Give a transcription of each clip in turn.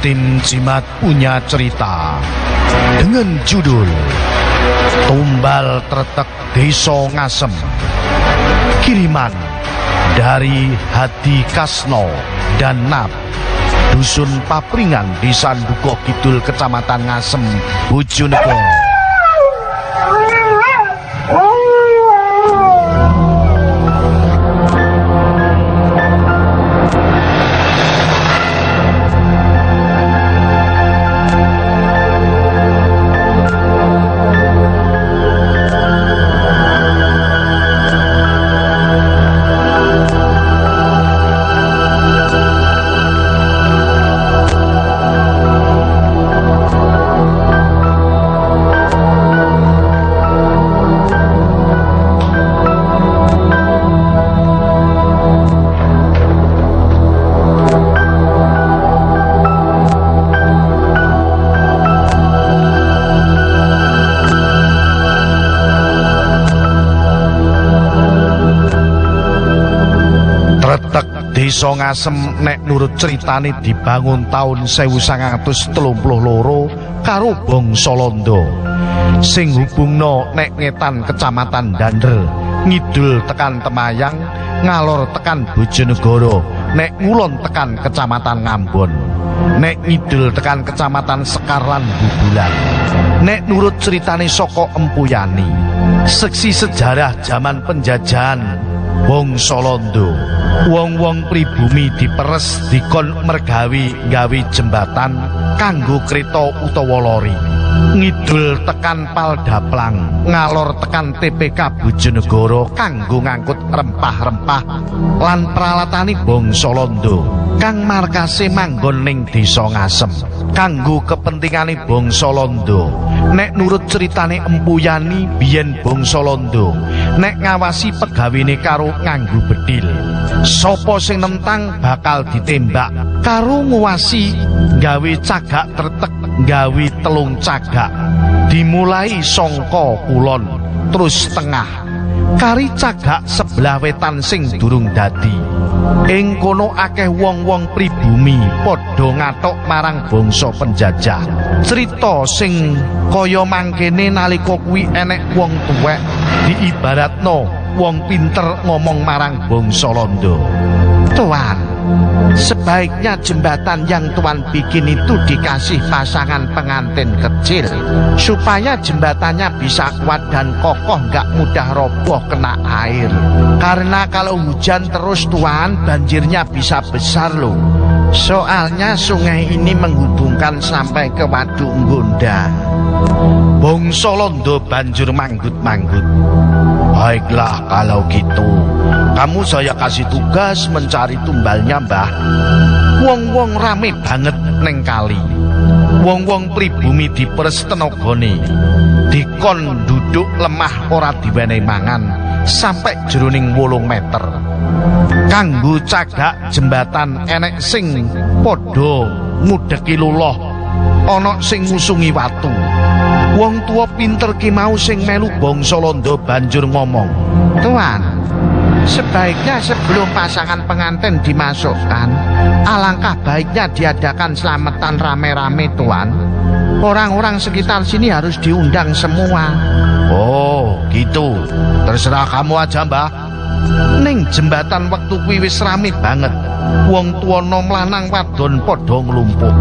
Tim Jimat punya cerita dengan judul Tumbal Tretek Deso Ngasem. Kiriman dari Hadi Kasno dan Nab Dusun Papringan di Sanduko Kidul Kecamatan Ngasem, Bojonegoro. Desa Ngasem nek nurut ceritane dibangun taun 1932 karo bangsa Londo. Sing hubungno nek ngetan Kecamatan Dander, ngidul tekan Temayang, ngalor tekan Bojonegoro, nek ngulon tekan Kecamatan Ngambon. Nek ngidul tekan Kecamatan Sekar lan Bubulan. Nek nurut ceritane saka Empuyani, seksi sejarah zaman penjajahan bangsa Londo. Wong-wong pribumi diperes dikon mergawi gawi jembatan kanggo kreta utawa lori. Ngidul tekan Paldaplang, ngalor tekan TPK Bojonegoro kanggo ngangkut rempah-rempah lan pralatani bangsa Londo. Kang markase manggon ning Desa Ngasem kanggo kepentingane bangsa Londo. Nek nurut ceritane Empuyani biyen bangsa Londo, nek ngawasi pegawene karo nganggo bedil. Sopo sing nentang bakal ditembak? Karo nguwasi gawe cagak tretek gawe telung cagak. Dimulai songko kulon terus tengah kari cagak sebelah wetan sing durung dadi. Ing kono akeh wong-wong pribumi padha ngatok marang bangsa penjajah. Cerita sing kaya mangkene nalika kuwi enek wong tuwek diibaratno wong pinter ngomong marang bangsa Londo Tuan Sebaiknya jembatan yang Tuan bikin itu dikasih pasangan pengantin kecil Supaya jembatannya bisa kuat dan kokoh gak mudah roboh kena air. Karena kalau hujan terus Tuan banjirnya bisa besar loh. Soalnya sungai ini menghubungkan sampai ke Waduk Nggonda. Bongso Londo banjur manggut-manggut. Baiklah kalau gitu Kamu saya kasih tugas mencari tumbalnya mbah. Wong-wong rame banget neng kali. Wong-wong pribumi diperes tenogone Dikon duduk lemah ora diwenehi mangan Sampai jeruning wolung meter. Kanggo cagak jembatan enek sing podo ngudeki luloh Ana sing ngusungi watu. Wong tua pinter ki mau sing melu bangsa Londo banjur ngomong, "Tuan, sebaiknya sebelum pasangan pengantin dimasukkan, alangkah baiknya diadakan selamatan rame-rame, Tuan. Orang-orang sekitar sini harus diundang semua." Oh, gitu. Terserah kamu aja, Mbah. Ning jembatan waktu kuwi wis rame banget. Wong tua nom lanang wadon padha nglumpuk.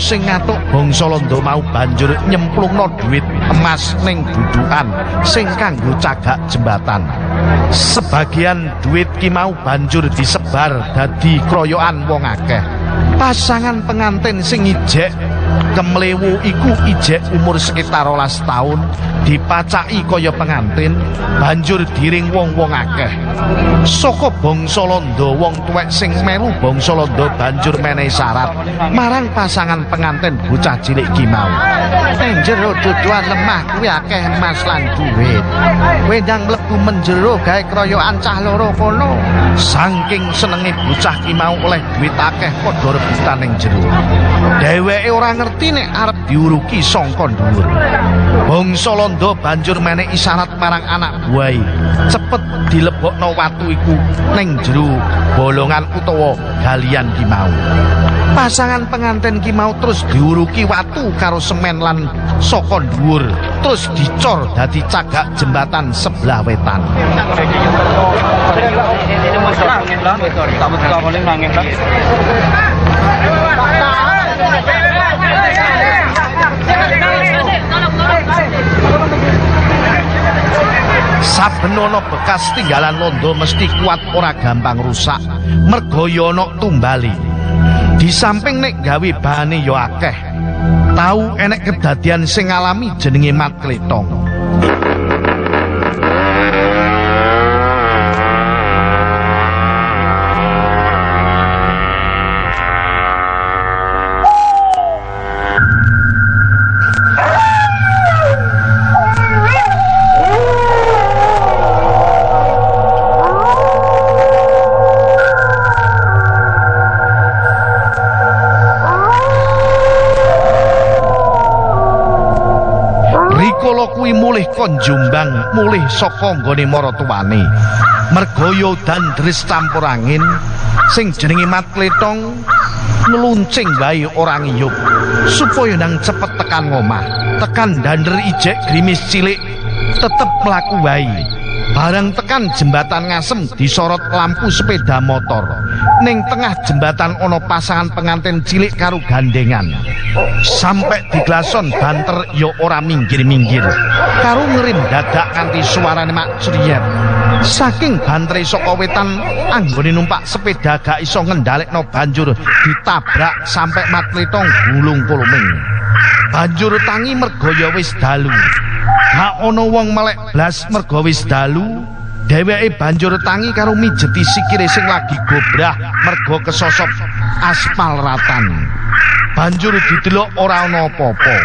Sing ngatuk bangsa Londo mau banjur nyemplungno dhuwit emas ning dudukan sing kanggo cagak jembatan. Sebagian dhuwit ki mau banjur disebar dadi kroyokan wong akeh. Pasangan pengantin sing ijek kemlewu iku ijek umur sekitar rolas tahun dipacaki kaya pengantin banjur diring wong-wong akeh. Saka bangsa Londo wong tuwek sing melu bangsa Londo banjur menehi syarat marang pasangan pengantin bocah cilik ki mau. Ning jero duduan lemah kuwi akeh emas lan dhuwit kowe ndang mlebu menjero gawe kroyokan cah loro kono saking senenge bocah ki mau oleh dhuwit akeh padha rebutan ning jero. Dheweke ora ngerti nek arep diuruki sangka dhuwur. Bangsa Londo banjur menehi isyarat marang anak buai cepet dilebokno watu iku ning jero bolongan utawa galian ki mau pasangan pengantin ki mau terus diuruki watu karo semen lan saka dhuwur. Terus dicor dadi cagak jembatan sebelah wetan. Saben bekas tinggalan londo mesti kuat ora gampang rusak. Merga ya tumbali di samping nek gawe bahane ya akeh. Tau enek kedadian sing ngalami jenenge mat kletong Rikala kuwi mulih kon Jombang, mulih saka nggone maratuwane. Merga ya dris campur angin sing jenenge Mat Kletong ngluncing wae ora ngiyup supaya nang cepet tekan ngomah. Tekan dander ijek grimis cilik tetep mlaku wae. Barang tekan jembatan ngasem disorot lampu sepeda motor. Ning tengah jembatan ana pasangan pengantin cilik karo gandengan. Sampai di glason banter ya ora minggir-minggir. Karo ngerim dadak kanthi suarane mak criyet. Saking bantere saka wetan anggone numpak sepeda gak iso ngendhalekno banjur ditabrak sampai matlitong gulung kuluming. Banjur tangi merga ya wis dalu. Gak ana wong melek blas merga wis dalu. Dheweke banjur tangi karo mijeti sikire sing lagi gobrah merga kesosop aspal ratan. Banjur didelok ora ana apa-apa.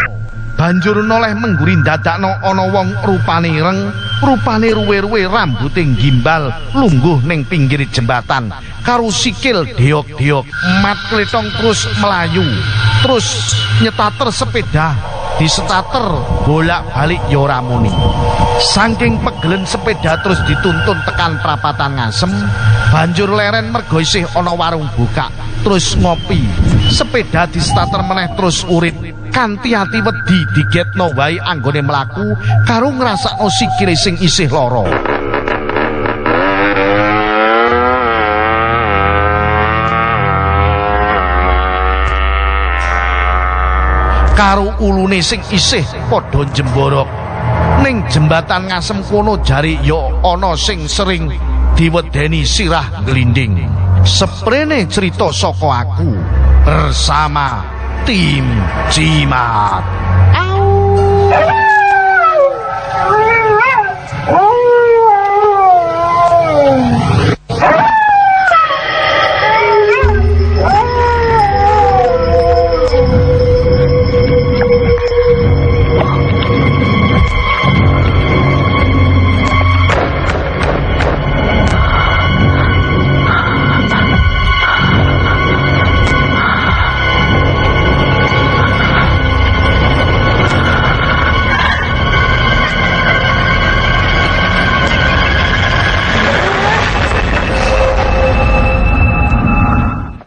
Banjur noleh mengguri dadakno ana wong rupane ireng, rupane ruwe-ruwe rambuté gimbal lungguh ning pinggir jembatan karo sikil deok-deok. Mat kletong terus melayu, terus nyetater sepeda disetater bolak-balik ya ora muni. Saking pegelen sepeda terus dituntun tekan prapatan ngasem, banjur leren mergo isih ana warung buka, terus ngopi. Sepeda disetater meneh terus urit. Kanthi ati wedi digetno wae anggone mlaku karo ngrasakno sikile sing isih lara. karo ulune sing isih padha jemborok ning jembatan ngasem kono jari ya ana sing sering diwedeni sirah glinding. Seprene cerita saka aku bersama 店之物。